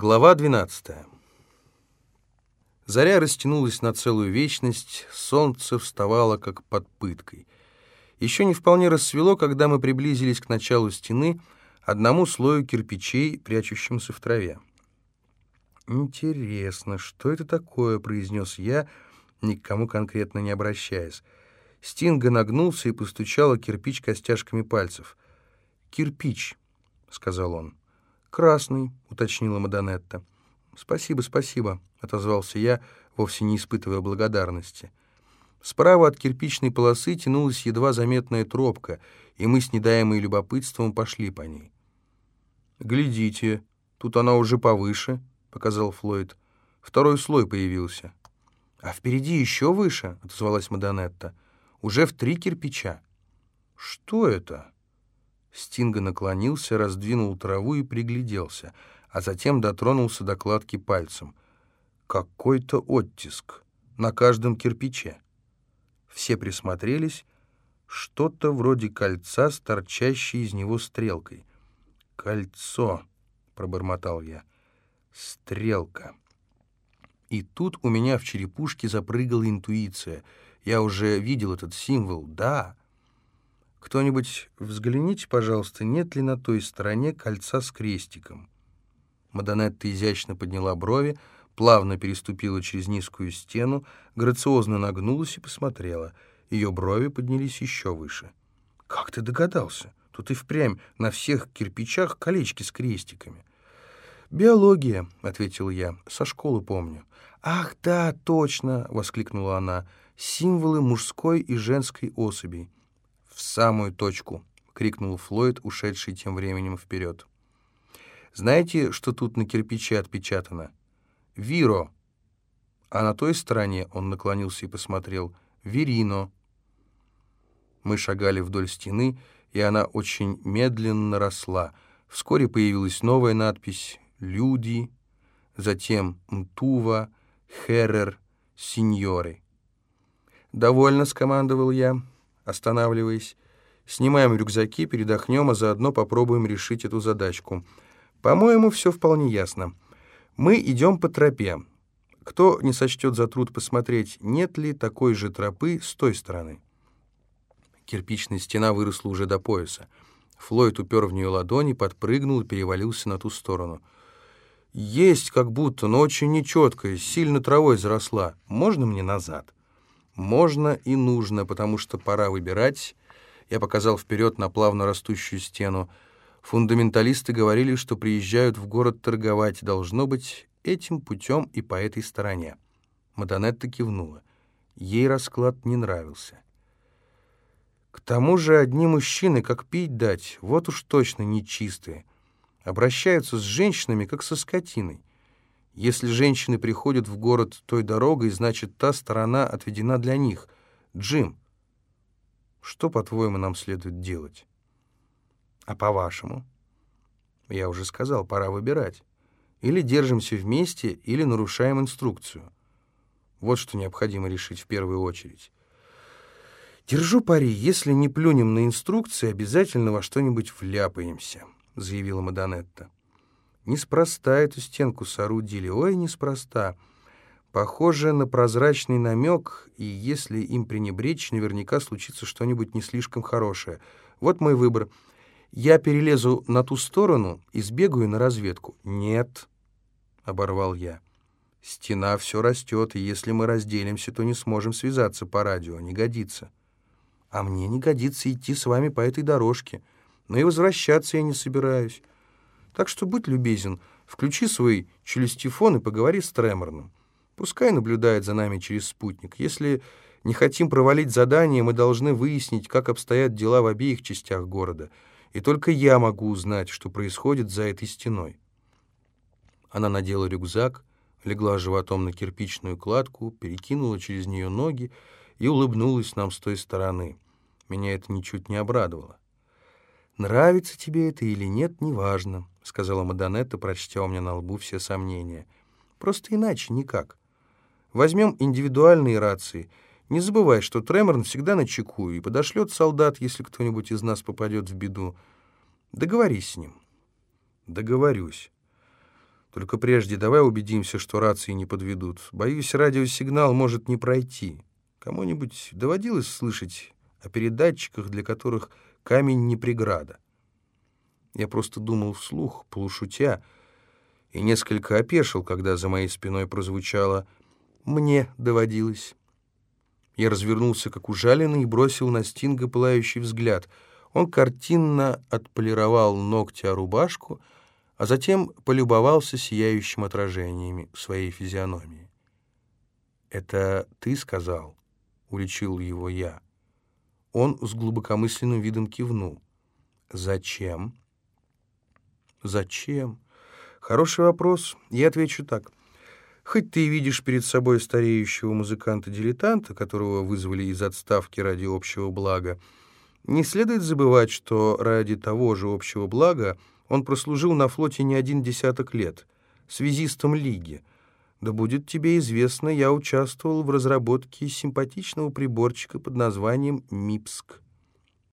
Глава 12. Заря растянулась на целую вечность, солнце вставало как под пыткой. Еще не вполне рассвело, когда мы приблизились к началу стены, одному слою кирпичей, прячущимся в траве. «Интересно, что это такое?» — произнес я, никому конкретно не обращаясь. Стинга нагнулся и постучал кирпич костяшками пальцев. «Кирпич», — сказал он. «Красный», — уточнила Мадонетта. «Спасибо, спасибо», — отозвался я, вовсе не испытывая благодарности. Справа от кирпичной полосы тянулась едва заметная тропка, и мы с недаемой любопытством пошли по ней. «Глядите, тут она уже повыше», — показал Флойд. «Второй слой появился». «А впереди еще выше», — отозвалась Мадонетта. «Уже в три кирпича». «Что это?» Стинга наклонился, раздвинул траву и пригляделся, а затем дотронулся до кладки пальцем. Какой-то оттиск на каждом кирпиче. Все присмотрелись, что-то вроде кольца с торчащей из него стрелкой. «Кольцо», — пробормотал я, — «стрелка». И тут у меня в черепушке запрыгала интуиция. Я уже видел этот символ, да, — «Кто-нибудь взгляните, пожалуйста, нет ли на той стороне кольца с крестиком?» Мадонетта изящно подняла брови, плавно переступила через низкую стену, грациозно нагнулась и посмотрела. Ее брови поднялись еще выше. «Как ты догадался? Тут и впрямь на всех кирпичах колечки с крестиками». «Биология», — ответил я, — «со школы помню». «Ах, да, точно!» — воскликнула она. «Символы мужской и женской особей». «В самую точку!» — крикнул Флойд, ушедший тем временем вперед. «Знаете, что тут на кирпиче отпечатано? Виро!» А на той стороне он наклонился и посмотрел «Верино». Мы шагали вдоль стены, и она очень медленно росла. Вскоре появилась новая надпись «Люди», затем «Мтува», «Херрер», «Синьоры». «Довольно», — скомандовал я останавливаясь. «Снимаем рюкзаки, передохнем, а заодно попробуем решить эту задачку. По-моему, все вполне ясно. Мы идем по тропе. Кто не сочтет за труд посмотреть, нет ли такой же тропы с той стороны?» Кирпичная стена выросла уже до пояса. Флойд упер в нее ладони, подпрыгнул и перевалился на ту сторону. «Есть как будто, но очень нечеткая, сильно травой заросла. Можно мне назад?» Можно и нужно, потому что пора выбирать. Я показал вперед на плавно растущую стену. Фундаменталисты говорили, что приезжают в город торговать. Должно быть, этим путем и по этой стороне. Мадонетта кивнула. Ей расклад не нравился. К тому же одни мужчины, как пить дать, вот уж точно нечистые. Обращаются с женщинами, как со скотиной. Если женщины приходят в город той дорогой, значит, та сторона отведена для них. Джим, что, по-твоему, нам следует делать? А по-вашему? Я уже сказал, пора выбирать. Или держимся вместе, или нарушаем инструкцию. Вот что необходимо решить в первую очередь. «Держу пари, если не плюнем на инструкции, обязательно во что-нибудь вляпаемся», — заявила Мадонетта. Неспроста эту стенку соорудили, ой, неспроста. Похоже на прозрачный намек, и если им пренебречь, наверняка случится что-нибудь не слишком хорошее. Вот мой выбор. Я перелезу на ту сторону и сбегаю на разведку. Нет, — оборвал я. Стена все растет, и если мы разделимся, то не сможем связаться по радио. Не годится. А мне не годится идти с вами по этой дорожке. Но и возвращаться я не собираюсь. Так что будь любезен, включи свой челюстифон и поговори с Треморным. Пускай наблюдает за нами через спутник. Если не хотим провалить задание, мы должны выяснить, как обстоят дела в обеих частях города. И только я могу узнать, что происходит за этой стеной. Она надела рюкзак, легла животом на кирпичную кладку, перекинула через нее ноги и улыбнулась нам с той стороны. Меня это ничуть не обрадовало. «Нравится тебе это или нет, неважно», — сказала Мадонетта, прочтя у меня на лбу все сомнения. «Просто иначе никак. Возьмем индивидуальные рации. Не забывай, что Треморн всегда на чеку и подошлет солдат, если кто-нибудь из нас попадет в беду. Договорись с ним». «Договорюсь». Только прежде давай убедимся, что рации не подведут. Боюсь, радиосигнал может не пройти. Кому-нибудь доводилось слышать о передатчиках, для которых камень не преграда? Я просто думал вслух, полушутя, и несколько опешил, когда за моей спиной прозвучало «мне доводилось». Я развернулся, как ужаленный, и бросил на Стинга пылающий взгляд. Он картинно отполировал ногти о рубашку, а затем полюбовался сияющим отражениями своей физиономии. «Это ты сказал?» — уличил его я. Он с глубокомысленным видом кивнул. «Зачем?» «Зачем?» «Хороший вопрос. Я отвечу так. Хоть ты и видишь перед собой стареющего музыканта-дилетанта, которого вызвали из отставки ради общего блага, не следует забывать, что ради того же общего блага он прослужил на флоте не один десяток лет, связистом Лиги. Да будет тебе известно, я участвовал в разработке симпатичного приборчика под названием «Мипск».